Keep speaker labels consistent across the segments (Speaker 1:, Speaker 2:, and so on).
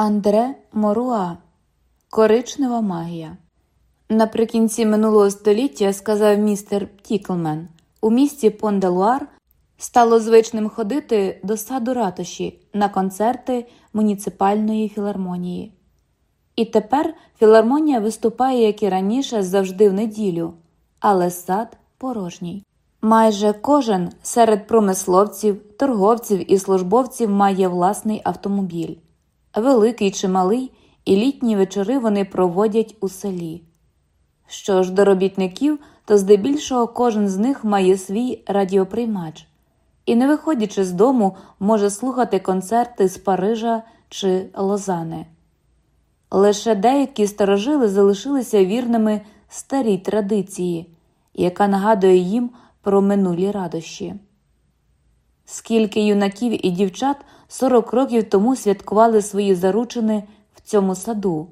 Speaker 1: Андре Моруа Коричнева магія. Наприкінці минулого століття, сказав містер Тіклмен, у місті Понделуар стало звичним ходити до саду ратуші на концерти муніципальної філармонії. І тепер філармонія виступає, як і раніше, завжди в неділю, але сад порожній. Майже кожен серед промисловців, торговців і службовців має власний автомобіль, великий чи малий, і літні вечори вони проводять у селі. Що ж до робітників, то здебільшого кожен з них має свій радіоприймач і, не виходячи з дому, може слухати концерти з Парижа чи Лозани. Лише деякі старожили залишилися вірними старій традиції, яка нагадує їм про минулі радощі. Скільки юнаків і дівчат 40 років тому святкували свої заручини в цьому саду,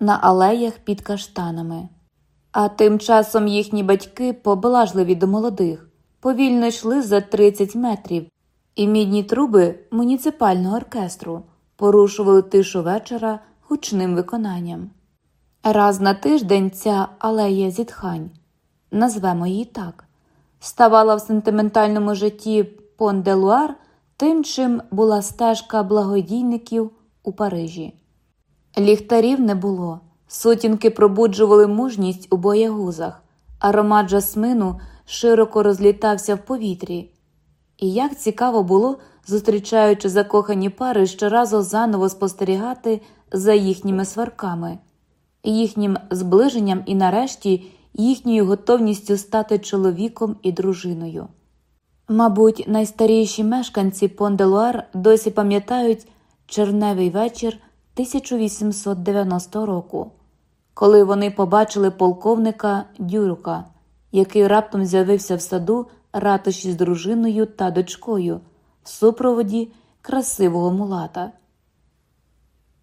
Speaker 1: на алеях під каштанами, а тим часом їхні батьки, поблажливі до молодих, повільно йшли за 30 метрів, і мідні труби муніципального оркестру порушували тишу вечора гучним виконанням. Раз на тиждень ця алея зітхань, назвемо її так, ставала в сентиментальному житті Пон-де-Луар тим, чим була стежка благодійників у Парижі. Ліхтарів не було, сутінки пробуджували мужність у боягузах, аромат жасмину широко розлітався в повітрі. І як цікаво було, зустрічаючи закохані пари, щоразу заново спостерігати за їхніми сварками, їхнім зближенням і, нарешті, їхньою готовністю стати чоловіком і дружиною. Мабуть, найстаріші мешканці Понделуар досі пам'ятають черневий вечір 1890 року, коли вони побачили полковника Дюрука, який раптом з'явився в саду ратуші з дружиною та дочкою в супроводі красивого мулата.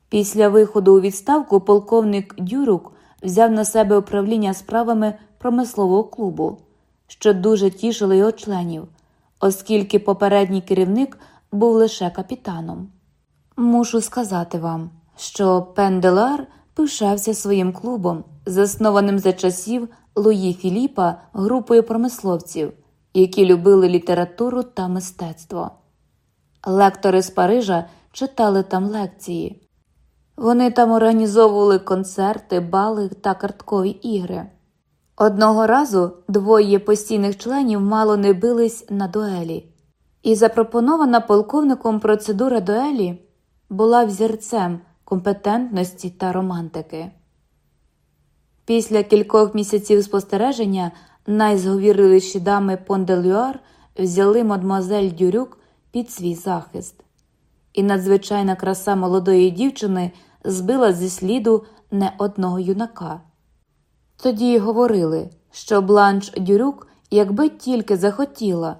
Speaker 1: Після виходу у відставку полковник Дюрук взяв на себе управління справами промислового клубу, що дуже тішило його членів, оскільки попередній керівник був лише капітаном. Мушу сказати вам, що Пенделар пишався своїм клубом, заснованим за часів Луї Філіпа групою промисловців, які любили літературу та мистецтво. Лектори з Парижа читали там лекції. Вони там організовували концерти, бали та карткові ігри. Одного разу двоє постійних членів мало не бились на дуелі, і запропонована полковником процедура дуелі була взірцем компетентності та романтики. Після кількох місяців спостереження найзговірливіші дами Понделюар взяли мадмуазель Дюрюк під свій захист, і надзвичайна краса молодої дівчини збила зі сліду не одного юнака. Тоді говорили, що Бланш Дюрюк, якби тільки захотіла,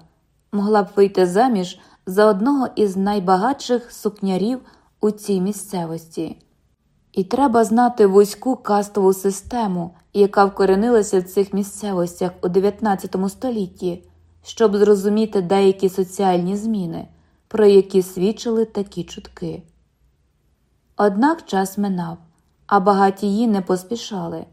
Speaker 1: могла б вийти заміж за одного із найбагатших сукнярів у цій місцевості. І треба знати вузьку кастову систему, яка вкоренилася в цих місцевостях у 19 столітті, щоб зрозуміти деякі соціальні зміни, про які свідчили такі чутки. Однак час минав, а багатії не поспішали.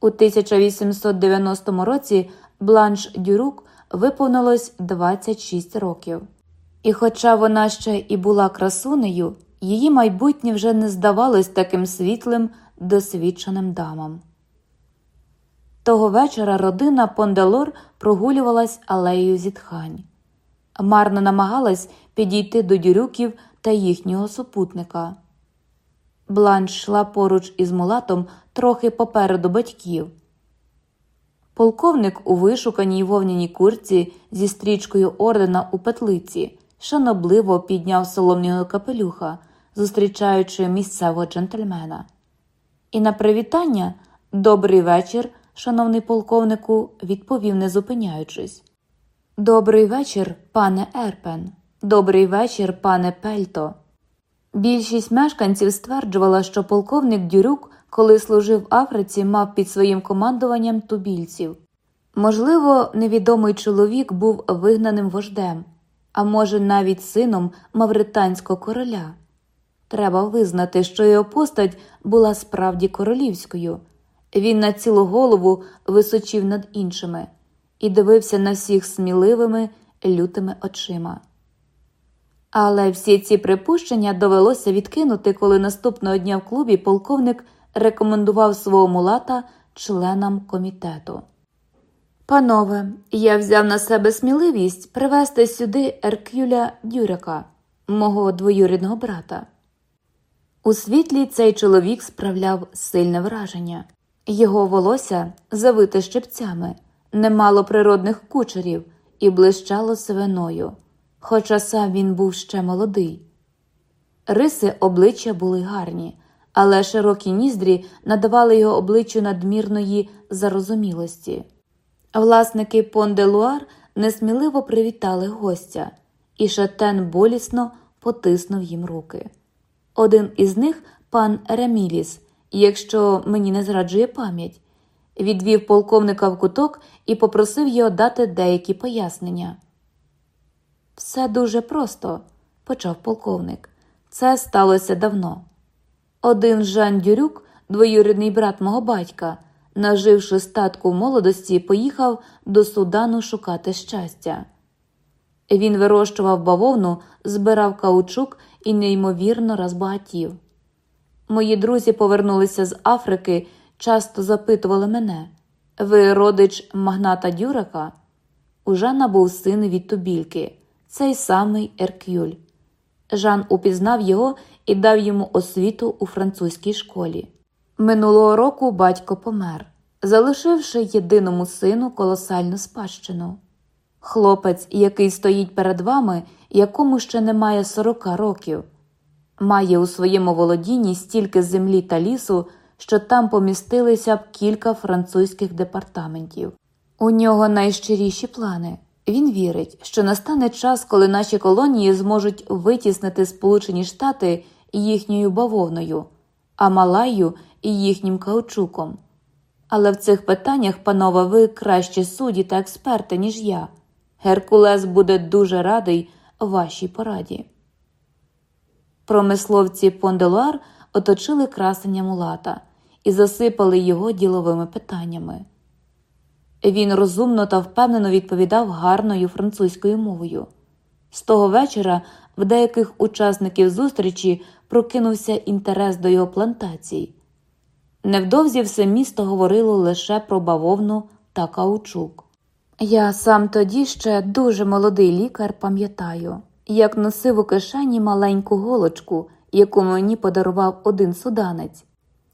Speaker 1: У 1890 році Бланш Дюрук виповнилось 26 років, і, хоча вона ще і була красунею, її майбутнє вже не здавалось таким світлим, досвідченим дамам. Того вечора родина Понделор прогулювалась алеєю зітхань, марно намагалась підійти до дюрюків та їхнього супутника. Бланш йшла поруч із мулатом трохи попереду батьків. Полковник у вишуканій вовняній курці зі стрічкою ордена у петлиці шанобливо підняв солом'яного капелюха, зустрічаючи місцевого джентльмена. І на привітання добрий вечір, шановний полковнику, відповів, не зупиняючись. Добрий вечір, пане Ерпен, добрий вечір, пане Пельто. Більшість мешканців стверджувала, що полковник Дюрюк, коли служив в Африці, мав під своїм командуванням тубільців. Можливо, невідомий чоловік був вигнаним вождем, а може, навіть сином мавританського короля. Треба визнати, що його постать була справді королівською. Він на цілу голову височив над іншими і дивився на всіх сміливими, лютими очима. Але всі ці припущення довелося відкинути, коли наступного дня в клубі полковник рекомендував свого мулата членам комітету. Панове, я взяв на себе сміливість привезти сюди Еркюля Дюряка, мого двоюрідного брата. У світлі цей чоловік справляв сильне враження. Його волосся завите щепцями, немало природних кучерів і блищало сивиною, хоча сам він був ще молодий. Риси обличчя були гарні, але широкі ніздрі надавали його обличчю надмірної зарозумілості. Власники Понделуар несміливо привітали гостя, і шатен болісно потиснув їм руки. Один із них, пан Реміліс, якщо мені не зраджує пам'ять, відвів полковника в куток і попросив його дати деякі пояснення. Все дуже просто, почав полковник. Це сталося давно. Один Жан Дюрюк, двоюрідний брат мого батька, наживши статку молодості, поїхав до Судану шукати щастя. Він вирощував бавовну, збирав каучук і неймовірно розбагатів. Мої друзі повернулися з Африки, часто запитували мене ви родич магната Дюрака? У Жана був син від тубільки, цей самий Еркюль. Жан упізнав його і дав йому освіту у французькій школі. Минулого року батько помер, залишивши єдиному сину колосальну спадщину. Хлопець, який стоїть перед вами, якому ще немає сорока років, має у своєму володінні стільки землі та лісу, що там помістилися б кілька французьких департаментів. У нього найщиріші плани. Він вірить, що настане час, коли наші колонії зможуть витіснити Сполучені Штати їхньою бавовною, а Малайю і їхнім каучуком. Але в цих питаннях, панове, ви краще судді та експерти, ніж я. Геркулес буде дуже радий вашій пораді. Промисловці Понделуар оточили красення мулата і засипали його діловими питаннями. Він розумно та впевнено відповідав гарною французькою мовою. З того вечора в деяких учасників зустрічі прокинувся інтерес до його плантацій. Невдовзі все місто говорило лише про бавовну та каучук. Я сам тоді ще дуже молодий лікар пам'ятаю, як носив у кишені маленьку голочку, яку мені подарував один суданець,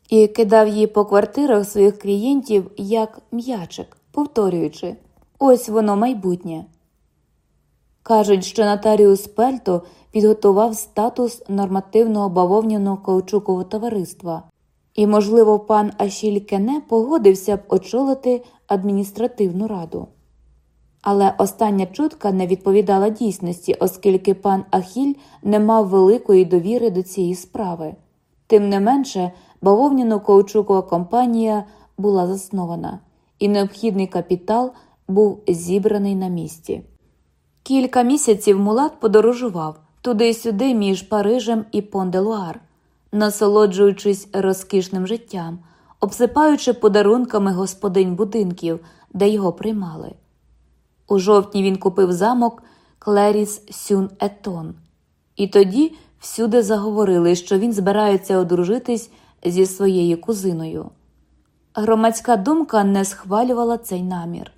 Speaker 1: і кидав її по квартирах своїх клієнтів як м'ячик, повторюючи ось воно майбутнє. Кажуть, що нотаріус Пельто підготував статус нормативного бавовняного каучукового товариства, і, можливо, пан Ашіль Кене погодився б очолити адміністративну раду. Але остання чутка не відповідала дійсності, оскільки пан Ахіль не мав великої довіри до цієї справи. Тим не менше, бавовняно каучукова компанія була заснована, і необхідний капітал був зібраний на місці. Кілька місяців Мулат подорожував туди-сюди між Парижем і Понделуар, насолоджуючись розкішним життям, обсипаючи подарунками господинь будинків, де його приймали. У жовтні він купив замок Клеріс Сюн Етон, і тоді всюди заговорили, що він збирається одружитись зі своєю кузиною. Громадська думка не схвалювала цей намір.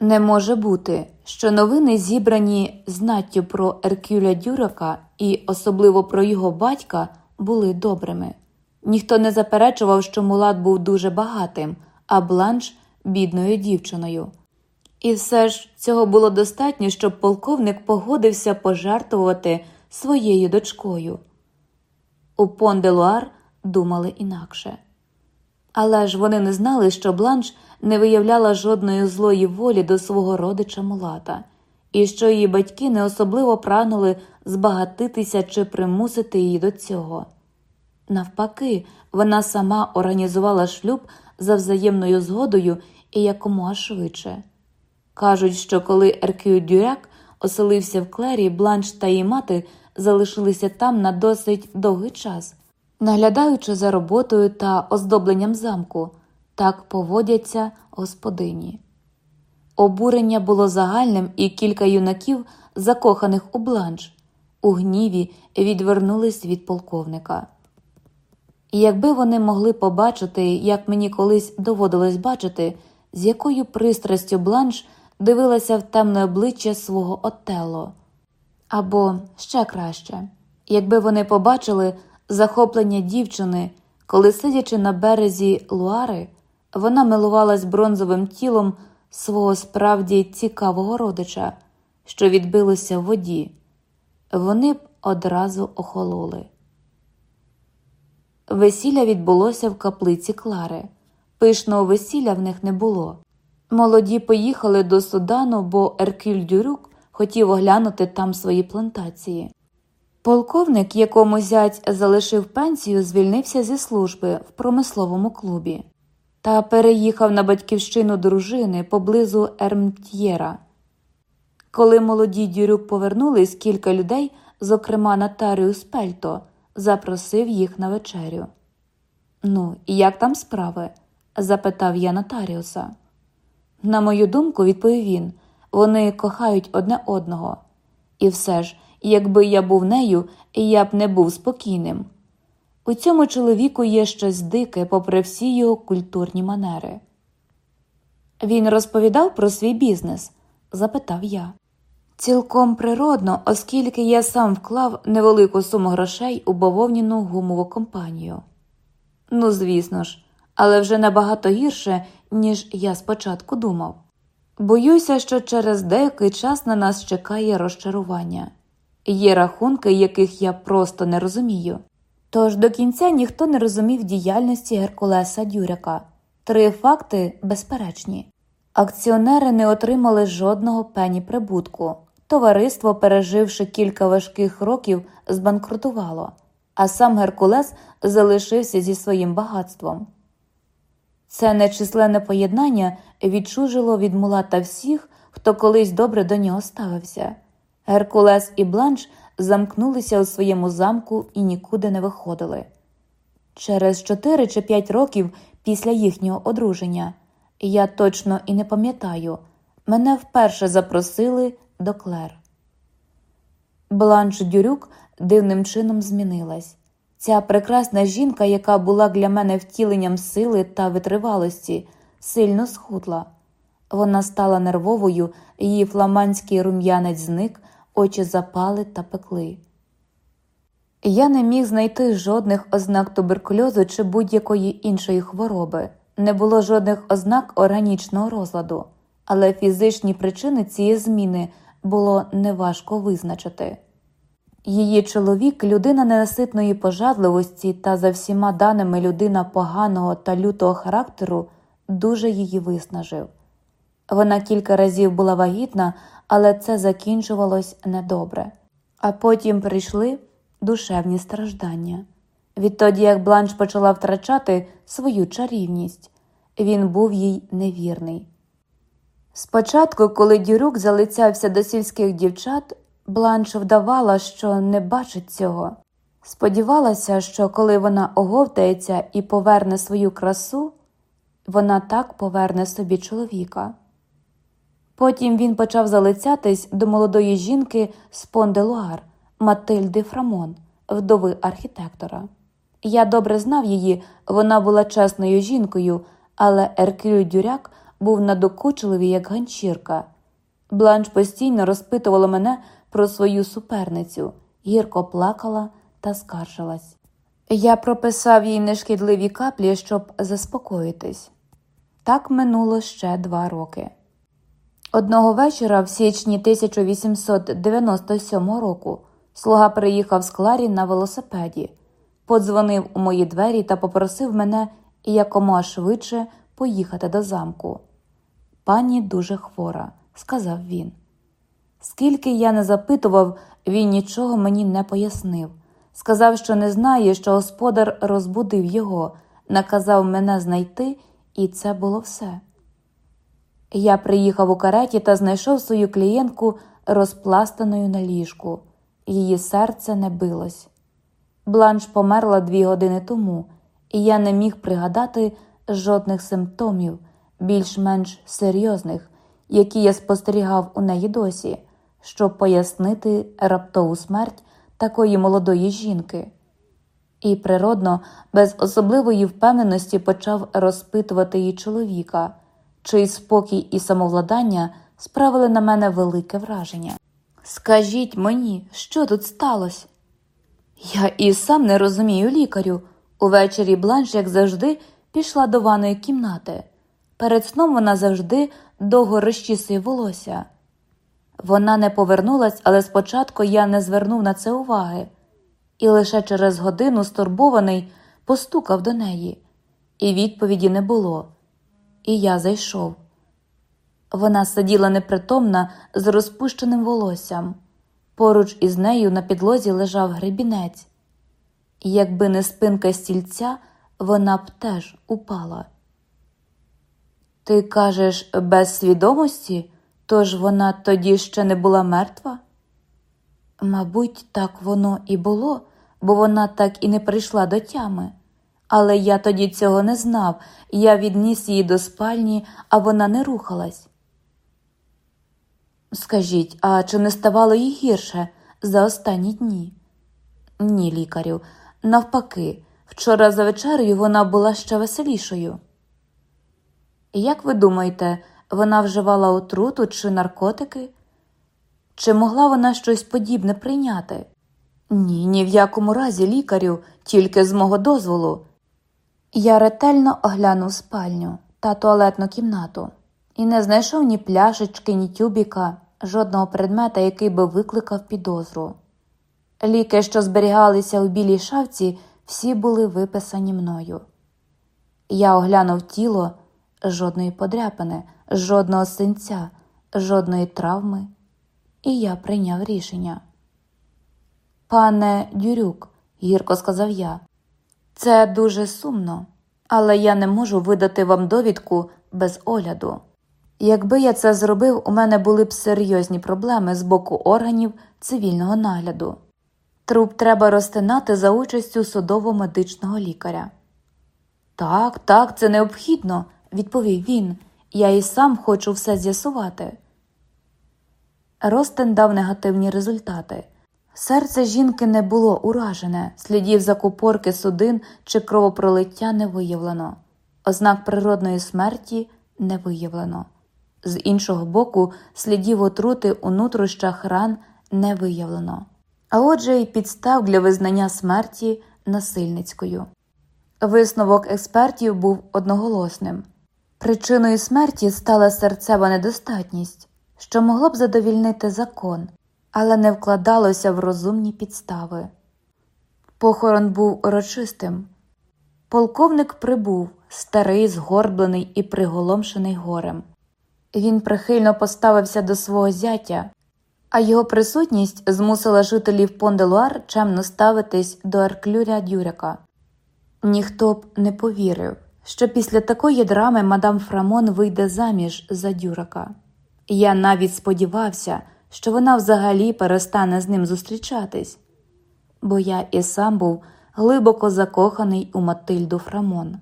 Speaker 1: Не може бути, що новини, зібрані знаттю про Еркюля Дюрака і особливо про його батька, були добрими. Ніхто не заперечував, що Мулат був дуже багатим, а бланш бідною дівчиною. І все ж цього було достатньо, щоб полковник погодився пожертвувати своєю дочкою. У Понделуар думали інакше. Але ж вони не знали, що бланш не виявляла жодної злої волі до свого родича Мулата, і що її батьки не особливо прагнули збагатитися чи примусити її до цього. Навпаки, вона сама організувала шлюб за взаємною згодою і якомога швидше. Кажуть, що коли Еркю Дюряк оселився в клері, бланш та її мати залишилися там на досить довгий час, наглядаючи за роботою та оздобленням замку, так поводяться господині. Обурення було загальним, і кілька юнаків, закоханих у бланш, у гніві відвернулись від полковника. І якби вони могли побачити, як мені колись доводилось бачити, з якою пристрастю бланш дивилася в темне обличчя свого Отелло. Або ще краще, якби вони побачили захоплення дівчини, коли, сидячи на березі Луари, вона милувалась бронзовим тілом свого справді цікавого родича, що відбилося в воді, вони б одразу охололи. Весілля відбулося в каплиці Клари. Пишного весілля в них не було. Молоді поїхали до Судану, бо Еркюль Дюрюк хотів оглянути там свої плантації. Полковник, якому зять залишив пенсію, звільнився зі служби в промисловому клубі та переїхав на батьківщину дружини поблизу Ермтьєра. Коли молоді Дюрюк повернулись, кілька людей, зокрема Натаріус Пельто, запросив їх на вечерю. Ну, як там справи? запитав я Нотаріуса. На мою думку, відповів він, вони кохають одне одного. І все ж, якби я був нею, я б не був спокійним. У цьому чоловіку є щось дике, попри всі його культурні манери. Він розповідав про свій бізнес? запитав я. Цілком природно, оскільки я сам вклав невелику суму грошей у бавовняну гумову компанію. Ну, звісно ж, але вже набагато гірше, ніж я спочатку думав. Боюся, що через деякий час на нас чекає розчарування. Є рахунки, яких я просто не розумію. Тож до кінця ніхто не розумів діяльності Геркулеса Дюряка. Три факти безперечні. Акціонери не отримали жодного пені прибутку. Товариство, переживши кілька важких років, збанкрутувало, а сам Геркулес залишився зі своїм багатством. Це нечисленне поєднання відчужило від мулата всіх, хто колись добре до нього ставився. Геркулес і Бланш замкнулися у своєму замку і нікуди не виходили. Через чотири чи п'ять років після їхнього одруження, я точно і не пам'ятаю, мене вперше запросили до Клер. Бланш Дюрюк дивним чином змінилась. Ця прекрасна жінка, яка була для мене втіленням сили та витривалості, сильно схудла. Вона стала нервовою, її фламандський рум'янець зник, очі запали та пекли. Я не міг знайти жодних ознак туберкульозу чи будь-якої іншої хвороби, не було жодних ознак органічного розладу, але фізичні причини цієї зміни було неважко визначити. Її чоловік, людина ненаситної пожадливості та за всіма даними людина поганого та лютого характеру, дуже її виснажив. Вона кілька разів була вагітна, але це закінчувалось недобре. А потім прийшли душевні страждання. Відтоді, як Бланш почала втрачати свою чарівність, він був їй невірний. Спочатку, коли Дюрюк залицявся до сільських дівчат, Бланш вдавала, що не бачить цього. Сподівалася, що коли вона оговтається і поверне свою красу, вона так поверне собі чоловіка. Потім він почав залицятись до молодої жінки з Понделуар Матильди Фрамон, вдови архітектора. Я добре знав її, вона була чесною жінкою, але Еркюль Дюрак був надокучливий, як ганчірка. Бланш постійно розпитувала мене про свою суперницю, гірко плакала та скаржилась. Я прописав їй нешкідливі каплі, щоб заспокоїтись. Так минуло ще два роки. Одного вечора, в січні 1897 року, слуга приїхав з Кларі на велосипеді, подзвонив у мої двері та попросив мене якомога швидше поїхати до замку. Пані дуже хвора, сказав він. Скільки я не запитував, він нічого мені не пояснив. Сказав, що не знає, що господар розбудив його, наказав мене знайти, і це було все. Я приїхав у кареті та знайшов свою клієнтку розпластаною на ліжку. її серце не билось. Бланш померла дві години тому, і я не міг пригадати жодних симптомів, більш-менш серйозних, які я спостерігав у неї досі, щоб пояснити раптову смерть такої молодої жінки. І природно, без особливої впевненості почав розпитувати її чоловіка, чий спокій і самовладання справили на мене велике враження. Скажіть мені, що тут сталося? Я і сам не розумію лікарю. Увечері бланш, як завжди, пішла до ванної кімнати. Перед сном вона завжди довго розчісує волосся. Вона не повернулась, але спочатку я не звернув на це уваги, і лише через годину стурбований постукав до неї, і відповіді не було. І я зайшов. Вона сиділа непритомна з розпущеним волоссям. Поруч із нею на підлозі лежав гребінець, якби не спинка стільця, вона б теж упала. Ти кажеш, без свідомості, тож вона тоді ще не була мертва? Мабуть, так воно і було, бо вона так і не прийшла до тями. Але я тоді цього не знав, я відніс її до спальні, а вона не рухалась. Скажіть, а чи не ставало їй гірше за останні дні? Ні, лікарю. Навпаки, вчора за вечерею вона була ще веселішою. Як ви думаєте, вона вживала отруту чи наркотики? Чи могла вона щось подібне прийняти? Ні, ні в якому разі, лікарю, тільки з мого дозволу. Я ретельно оглянув спальню та туалетну кімнату і не знайшов ні пляшечки, ні тюбіка, жодного предмета, який би викликав підозру. Ліки, що зберігалися у білій шафці, всі були виписані мною. Я оглянув тіло жодної подряпини, жодного синця, жодної травми, і я прийняв рішення. Пане Дюрюк, гірко сказав я, це дуже сумно, але я не можу видати вам довідку без огляду. Якби я це зробив, у мене були б серйозні проблеми з боку органів цивільного нагляду. Труп треба розтинати за участю судово-медичного лікаря. Так, так, це необхідно, відповів він. Я і сам хочу все з'ясувати. Ростен дав негативні результати. Серце жінки не було уражене, слідів закупорки судин чи кровопролиття не виявлено, ознак природної смерті не виявлено. З іншого боку, слідів отрути у нутрощах ран не виявлено, а отже, й підстав для визнання смерті насильницькою. Висновок експертів був одноголосним. Причиною смерті стала серцева недостатність, що могло б задовільнити закон, але не вкладалося в розумні підстави. Похорон був урочистим. Полковник прибув, старий, згорблений і приголомшений горем. Він прихильно поставився до свого зятя, а його присутність змусила жителів Понделуар чемно ставитись до Еркюля Дюрака. Ніхто б не повірив, що після такої драми мадам Фрамон вийде заміж за Дюрака. Я навіть сподівався, що вона взагалі перестане з ним зустрічатись, бо я і сам був глибоко закоханий у Матильду Фрамон.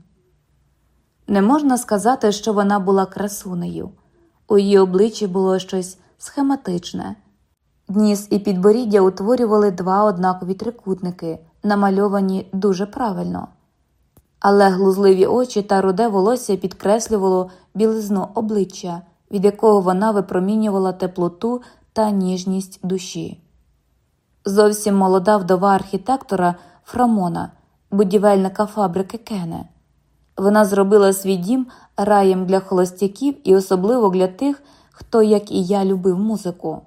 Speaker 1: Не можна сказати, що вона була красунею. У її обличчі було щось схематичне. Ніс і підборіддя утворювали два однакові трикутники, намальовані дуже правильно, але глузливі очі та руде волосся підкреслювало білизну обличчя, від якого вона випромінювала теплоту та ніжність душі. Зовсім молода вдова архітектора Фрамона, будівельника фабрики Кене. Вона зробила свій дім раєм для холостяків і особливо для тих, хто, як і я, любив музику.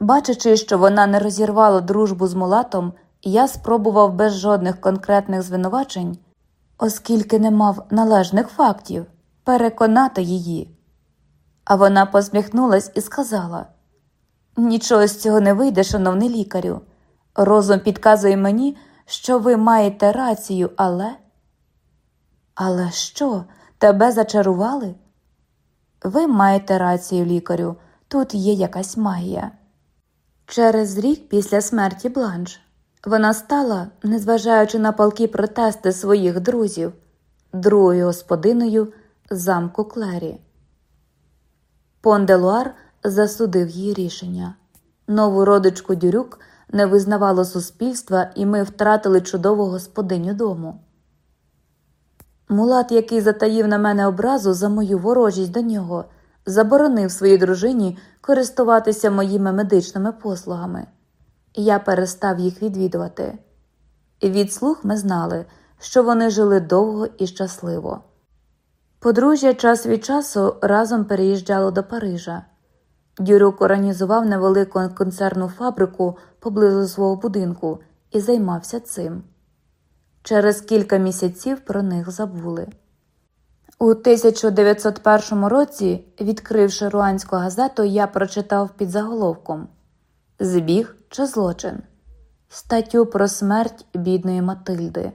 Speaker 1: Бачачи, що вона не розірвала дружбу з мулатом, я спробував без жодних конкретних звинувачень, оскільки не мав належних фактів, переконати її. А вона посміхнулась і сказала: Нічого з цього не вийде, шановний лікарю. Розум підказує мені, що ви маєте рацію, але. Але що, тебе зачарували? Ви маєте рацію, лікарю, тут є якась магія. Через рік після смерті Бланш вона стала, незважаючи на палкі протести своїх друзів, другою господиною замку Клері. Понделуар засудив її рішення. Нову родичку Дюрюк не визнавало суспільства, і ми втратили чудову господиню дому. Мулат, який затаїв на мене образу за мою ворожість до нього, заборонив своїй дружині користуватися моїми медичними послугами. Я перестав їх відвідувати. Від слух ми знали, що вони жили довго і щасливо. Подружжя час від часу разом переїжджало до Парижа. Дюрюк організував невелику концерну фабрику поблизу свого будинку і займався цим. Через кілька місяців про них забули. У 1901 році, відкривши руанську газету, я прочитав під заголовком Збіг чи злочин статтю про смерть бідної Матильди.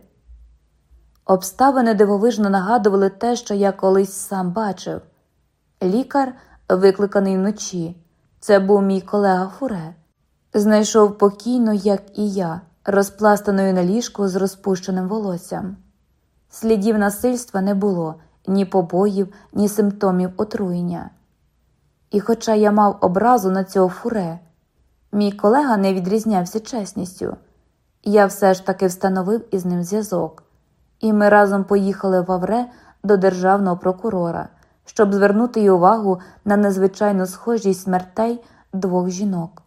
Speaker 1: Обставини дивовижно нагадували те, що я колись сам бачив. Лікар, викликаний вночі, це був мій колега Фуре, знайшов покійно, як і я, розпластаною на ліжку з розпущеним волоссям. Слідів насильства не було ні побоїв, ні симптомів отруєння. І, хоча я мав образу на цього фуре, мій колега не відрізнявся чесністю, я все ж таки встановив із ним зв'язок, і ми разом поїхали в Авре до державного прокурора, щоб звернути й увагу на незвичайну схожість смертей двох жінок.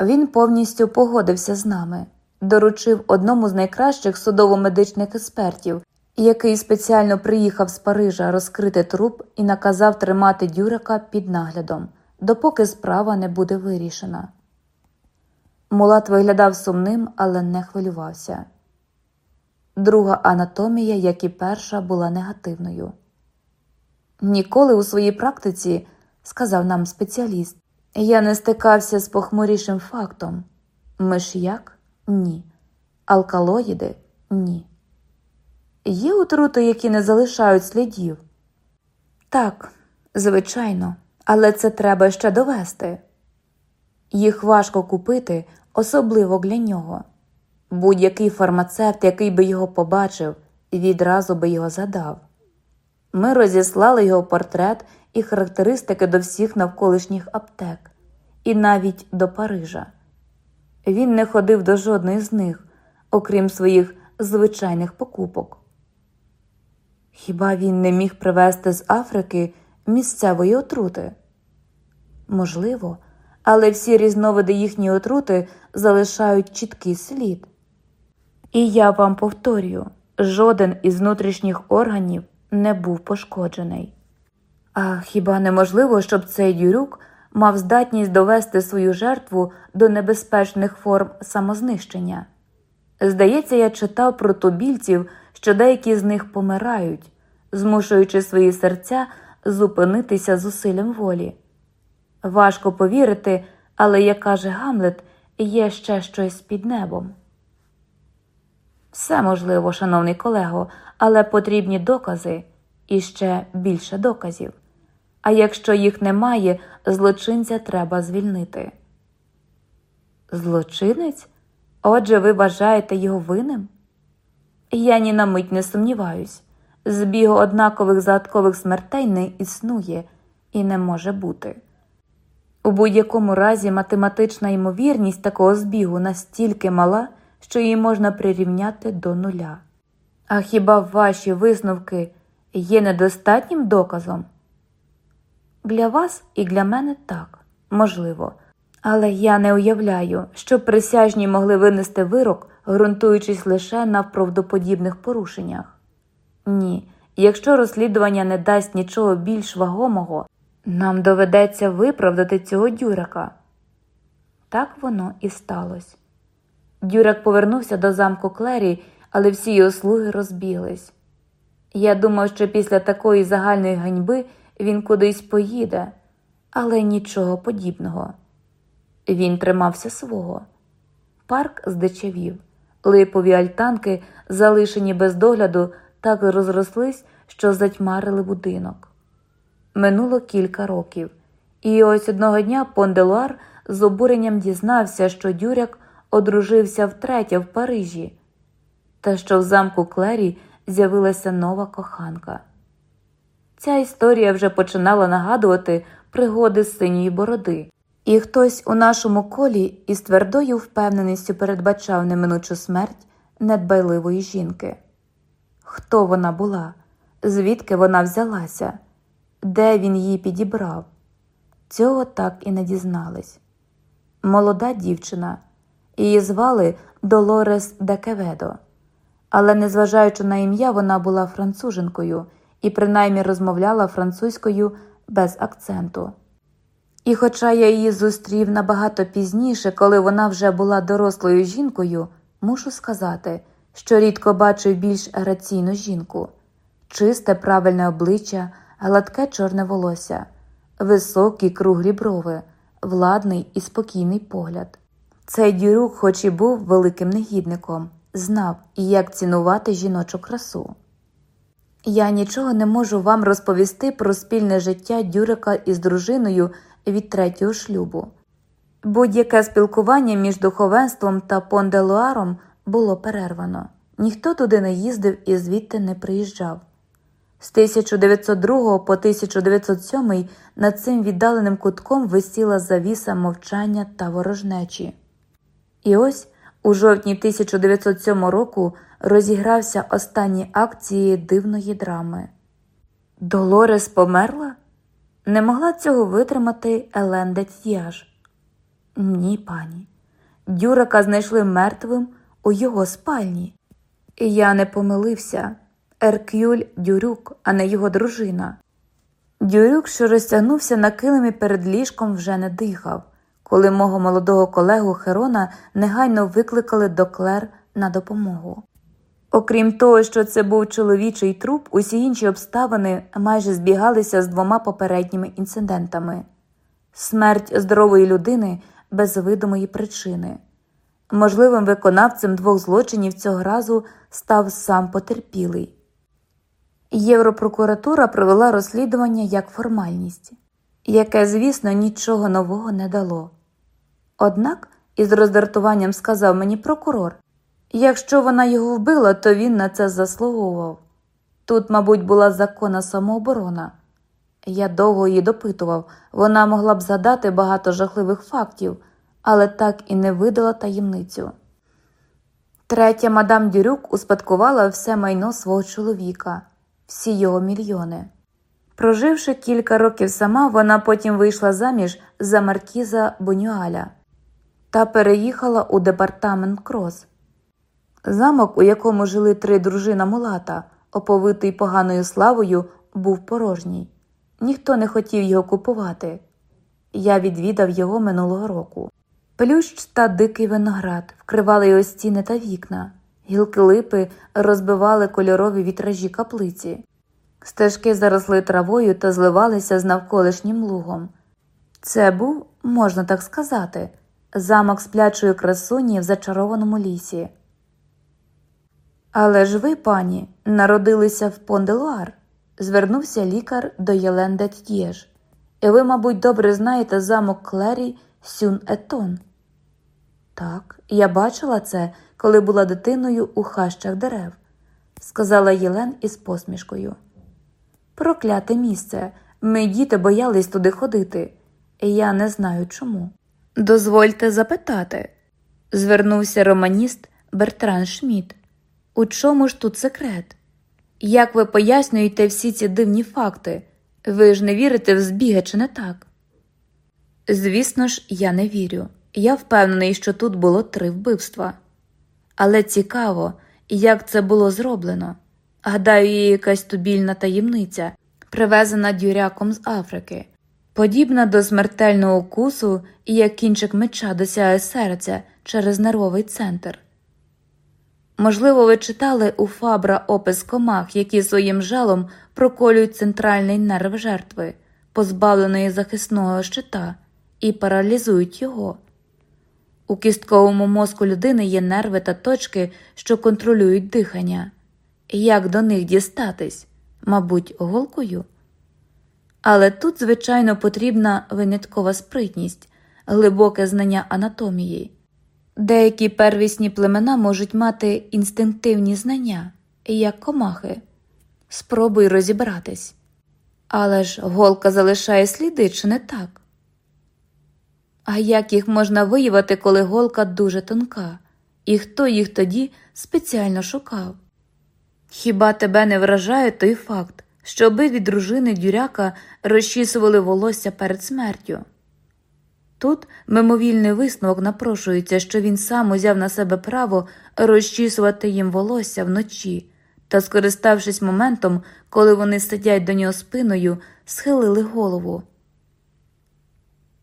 Speaker 1: Він повністю погодився з нами, доручив одному з найкращих судово-медичних експертів який спеціально приїхав з Парижа розкрити труп і наказав тримати Дюрика під наглядом, допоки справа не буде вирішена. Мулат виглядав сумним, але не хвилювався. Друга анатомія, як і перша, була негативною. Ніколи у своїй практиці, сказав нам спеціаліст, я не стикався з похмурішим фактом миш'як ні, алкалоїди ні. Є отрути, які не залишають слідів? Так, звичайно, але це треба ще довести. Їх важко купити, особливо для нього. Будь-який фармацевт, який би його побачив, відразу би його задав. Ми розіслали його портрет і характеристики до всіх навколишніх аптек, і навіть до Парижа. Він не ходив до жодної з них, окрім своїх звичайних покупок. Хіба він не міг привезти з Африки місцевої отрути? Можливо, але всі різновиди їхньої отрути залишають чіткий слід. І я вам повторюю жоден із внутрішніх органів не був пошкоджений. А хіба неможливо, щоб цей дюрюк мав здатність довести свою жертву до небезпечних форм самознищення? Здається, я читав про тубільців, що деякі з них помирають, змушуючи свої серця зупинитися зусиллям волі. Важко повірити, але, як каже Гамлет, є ще щось під небом. Все можливо, шановний колего, але потрібні докази і ще більше доказів. А якщо їх немає, злочинця треба звільнити. Злочинець? Отже, ви вважаєте його винним? Я ні на мить не сумніваюсь. Збігу однакових загадкових смертей не існує і не може бути. У будь-якому разі математична ймовірність такого збігу настільки мала, що її можна прирівняти до нуля. А хіба ваші висновки є недостатнім доказом? Для вас і для мене так, можливо. Але я не уявляю, що присяжні могли винести вирок, ґрунтуючись лише на правдоподібних порушеннях. Ні, якщо розслідування не дасть нічого більш вагомого, нам доведеться виправдати цього дюрака. Так воно і сталося. Дюрак повернувся до замку Клері, але всі його слуги розбіглись. Я думав, що після такої загальної ганьби він кудись поїде, але нічого подібного. Він тримався свого. Парк здичавів, липові альтанки, залишені без догляду, так розрослись, що затьмарили будинок. Минуло кілька років, і ось одного дня Понделуар з обуренням дізнався, що Дюряк одружився втретє в Парижі, та що в замку Клері з'явилася нова коханка. Ця історія вже починала нагадувати пригоди синьої бороди, і хтось у нашому колі із твердою впевненістю передбачав неминучу смерть недбайливої жінки. Хто вона була? Звідки вона взялася? Де він її підібрав? Цього так і не дізнались. Молода дівчина, її звали Долорес Декеведо, але, незважаючи на ім'я, вона була француженкою і принаймні розмовляла французькою без акценту. І, хоча я її зустрів набагато пізніше, коли вона вже була дорослою жінкою, мушу сказати, що рідко бачив більш граційну жінку, чисте правильне обличчя, гладке чорне волосся, високі круглі брови, владний і спокійний погляд. Цей дюрук, хоч і був великим негідником, знав, як цінувати жіночу красу. Я нічого не можу вам розповісти про спільне життя Дюрика із дружиною від третього шлюбу. Будь-яке спілкування між духовенством та Понделуаром було перервано. Ніхто туди не їздив і звідти не приїжджав. З 1902 по 1907 над цим віддаленим кутком висіла завіса мовчання та ворожнечі. І ось у жовтні 1907 року розігрався останній акт цієї дивної драми. Долорес померла? Не могла цього витримати Елен де Т'яж. Ні, пані. Дюрака знайшли мертвим у його спальні. І я не помилився Еркюль Дюрюк, а не його дружина. Дюрюк, що розтягнувся на килимі перед ліжком, вже не дихав, коли мого молодого колегу Херона негайно викликали до Клер на допомогу. Окрім того, що це був чоловічий труп, усі інші обставини майже збігалися з двома попередніми інцидентами смерть здорової людини без видимої причини. Можливим виконавцем двох злочинів цього разу став сам потерпілий. Європрокуратура провела розслідування як формальність, яке, звісно, нічого нового не дало. Однак із роздратуванням сказав мені прокурор якщо вона його вбила, то він на це заслуговував. Тут, мабуть, була законна самооборона. Я довго її допитував, вона могла б згадати багато жахливих фактів, але так і не видала таємницю. Третя мадам Дюрюк успадкувала все майно свого чоловіка, всі його мільйони. Проживши кілька років сама, вона потім вийшла заміж за маркіза Бонюаля та переїхала у департамент Крос. Замок, у якому жили три дружина Мулата, оповитий поганою славою, був порожній. Ніхто не хотів його купувати. Я відвідав його минулого року. Плющ та дикий виноград вкривали його стіни та вікна, гілки липи розбивали кольорові вітражі каплиці, стежки заросли травою та зливалися з навколишнім лугом. Це був, можна так сказати, замок сплячої красуні в зачарованому лісі. Але ж ви, пані, народилися в Понделуар, звернувся лікар до Єлен Детьєж. І ви, мабуть, добре знаєте замок Клері Сюн Етон. Так, я бачила це, коли була дитиною у хащах дерев, сказала Єлен із посмішкою. Прокляте місце. Ми діти боялись туди ходити, і я не знаю чому. Дозвольте запитати, звернувся романіст Бертран Шмідт. У чому ж тут секрет? Як ви пояснюєте всі ці дивні факти? Ви ж не вірите в збіги, чи не так? Звісно ж, я не вірю. Я впевнений, що тут було три вбивства. Але цікаво, як це було зроблено. Гадаю, є якась тубільна таємниця, привезена дюряком з Африки, подібна до смертельного укусу і як кінчик меча досягає серця через нервовий центр. Можливо, ви читали у Фабра опис комах, які своїм жалом проколюють центральний нерв жертви, позбавленої захисного щита, і паралізують його. У кістковому мозку людини є нерви та точки, що контролюють дихання. Як до них дістатись? Мабуть, голкою? Але тут, звичайно, потрібна виняткова спритність, глибоке знання анатомії. Деякі первісні племена можуть мати інстинктивні знання, як комахи. Спробуй розібратись. Але ж голка залишає сліди, чи не так? А як їх можна виявити, коли голка дуже тонка, і хто їх тоді спеціально шукав? Хіба тебе не вражає той факт, що обидві дружини дюряка розчісували волосся перед смертю? Тут мимовільний висновок напрошується, що він сам узяв на себе право розчісувати їм волосся вночі та, скориставшись моментом, коли вони сидять до нього спиною, схилили голову.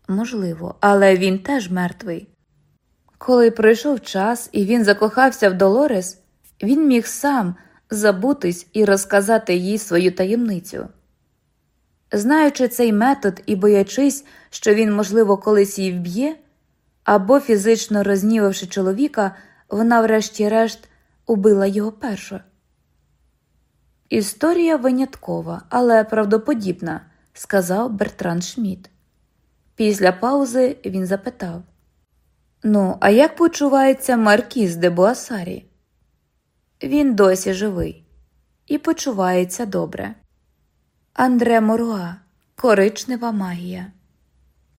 Speaker 1: Можливо, але він теж мертвий. Коли пройшов час і він закохався в Долорес, він міг сам забутись і розказати їй свою таємницю. Знаючи цей метод і боячись, що він, можливо, колись її вб'є, або фізично рознівавши чоловіка, вона, врешті-решт, убила його перша. Історія виняткова, але правдоподібна, сказав Бертран Шмідт. Після паузи він запитав: Ну, а як почувається Маркіз де Буасарі? Він досі живий і почувається добре. Андре Моруа, коричнева магія.